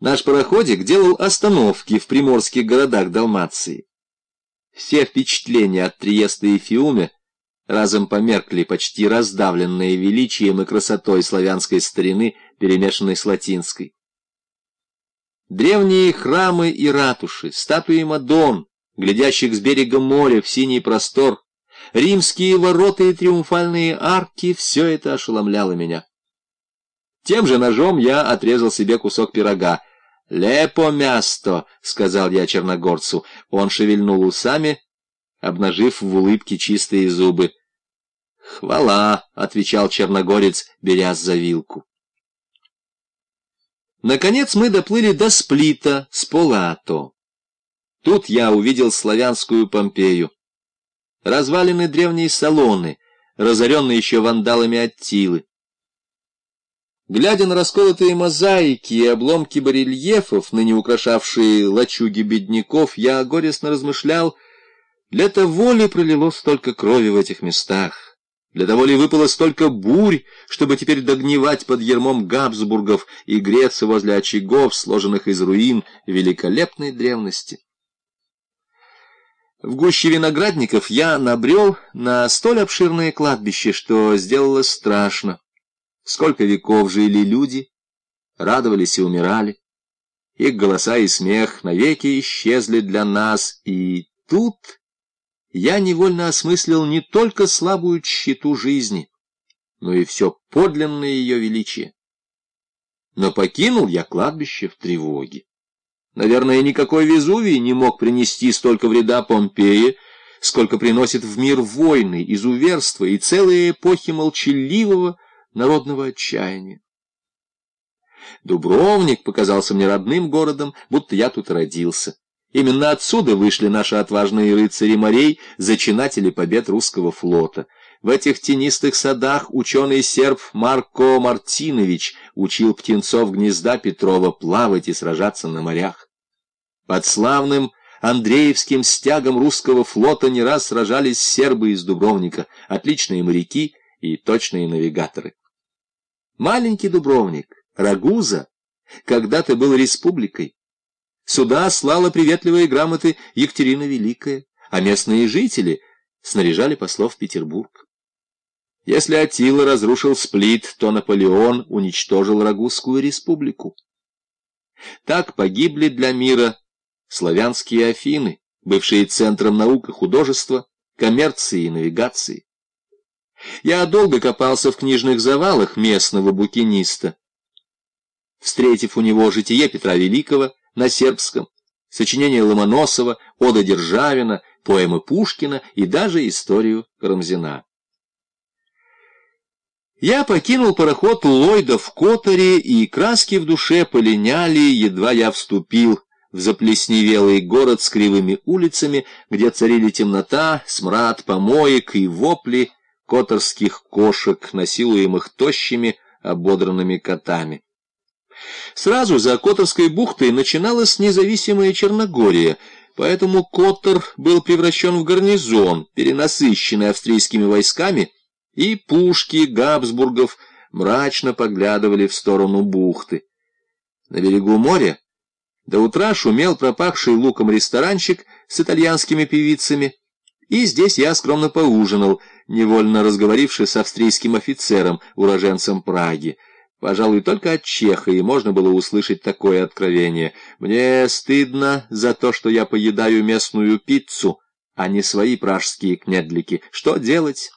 Наш пароходик делал остановки в приморских городах Далмации. Все впечатления от Триеста и Фиуме разом померкли, почти раздавленные величием и красотой славянской старины, перемешанной с латинской. Древние храмы и ратуши, статуи Мадон, глядящих с берега моря в синий простор, римские ворота и триумфальные арки — все это ошеломляло меня. Тем же ножом я отрезал себе кусок пирога. «Лепо място», — сказал я черногорцу. Он шевельнул усами, обнажив в улыбке чистые зубы. «Хвала», — отвечал черногорец, беря за вилку. Наконец мы доплыли до Сплита с Полато. Тут я увидел славянскую Помпею. Развалины древние салоны, разоренные еще вандалами Аттилы. Глядя на расколотые мозаики и обломки барельефов, ныне украшавшие лачуги бедняков, я горестно размышлял, для того ли пролило столько крови в этих местах, для того ли выпало столько бурь, чтобы теперь догнивать под ермом Габсбургов и греться возле очагов, сложенных из руин великолепной древности. В гуще виноградников я набрел на столь обширное кладбище, что сделало страшно. Сколько веков жили люди, радовались и умирали. Их голоса и смех навеки исчезли для нас, и тут я невольно осмыслил не только слабую тщету жизни, но и все подлинное ее величие. Но покинул я кладбище в тревоге. Наверное, никакой Везувий не мог принести столько вреда Помпеи, сколько приносит в мир войны, изуверства и целые эпохи молчаливого, народного отчаяния. Дубровник показался мне родным городом, будто я тут родился. Именно отсюда вышли наши отважные рыцари морей, зачинатели побед русского флота. В этих тенистых садах ученый серб Марко Мартинович учил птенцов гнезда Петрова плавать и сражаться на морях. Под славным Андреевским стягом русского флота не раз сражались сербы из Дубровника, отличные моряки и точные навигаторы. Маленький Дубровник, Рагуза, когда-то был республикой. Сюда слала приветливые грамоты Екатерина Великая, а местные жители снаряжали послов в Петербург. Если Атила разрушил Сплит, то Наполеон уничтожил Рагузскую республику. Так погибли для мира славянские Афины, бывшие центром наук и художества, коммерции и навигации. Я долго копался в книжных завалах местного букиниста. Встретив у него житие Петра Великого на сербском, сочинение Ломоносова, Ода Державина, поэмы Пушкина и даже историю Карамзина. Я покинул пароход Ллойда в Которе, и краски в душе полиняли, едва я вступил в заплесневелый город с кривыми улицами, где царили темнота, смрад помоек и вопли которских кошек, насилуемых тощими, ободранными котами. Сразу за Которской бухтой начиналась независимая Черногория, поэтому Котор был превращен в гарнизон, перенасыщенный австрийскими войсками, и пушки Габсбургов мрачно поглядывали в сторону бухты. На берегу моря до утра шумел пропахший луком ресторанчик с итальянскими певицами, и здесь я скромно поужинал, невольно разговорившись с австрийским офицером, уроженцем Праги. Пожалуй, только от Чеха и можно было услышать такое откровение. Мне стыдно за то, что я поедаю местную пиццу, а не свои пражские княдлики. Что делать?